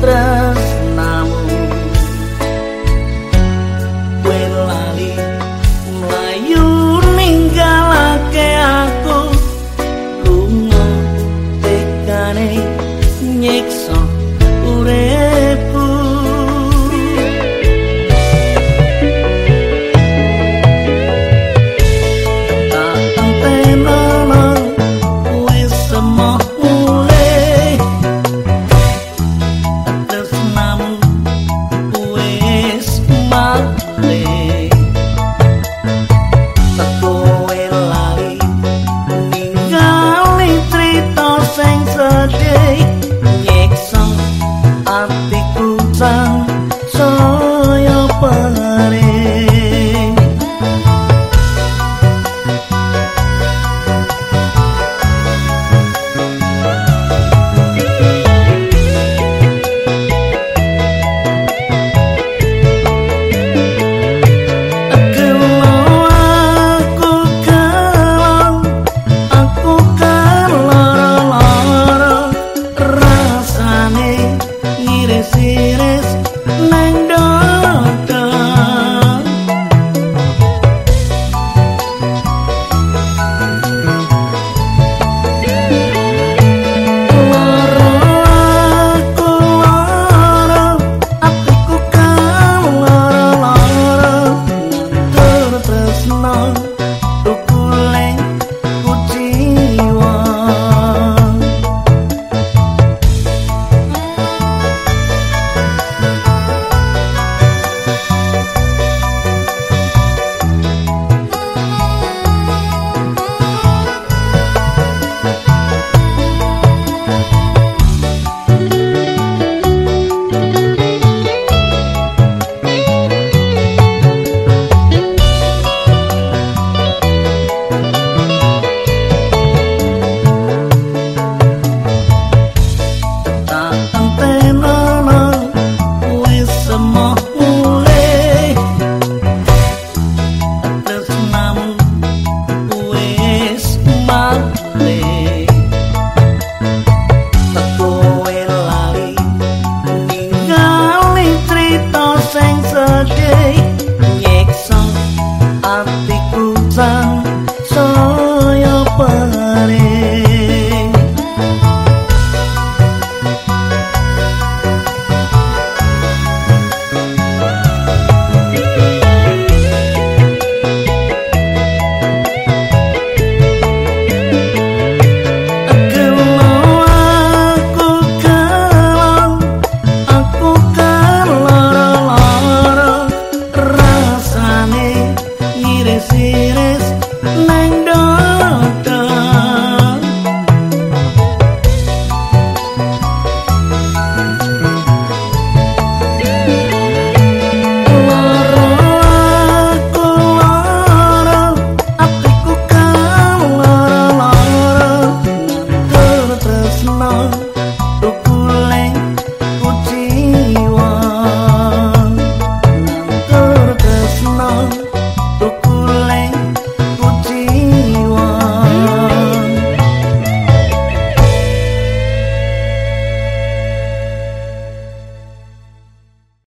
trans It is nang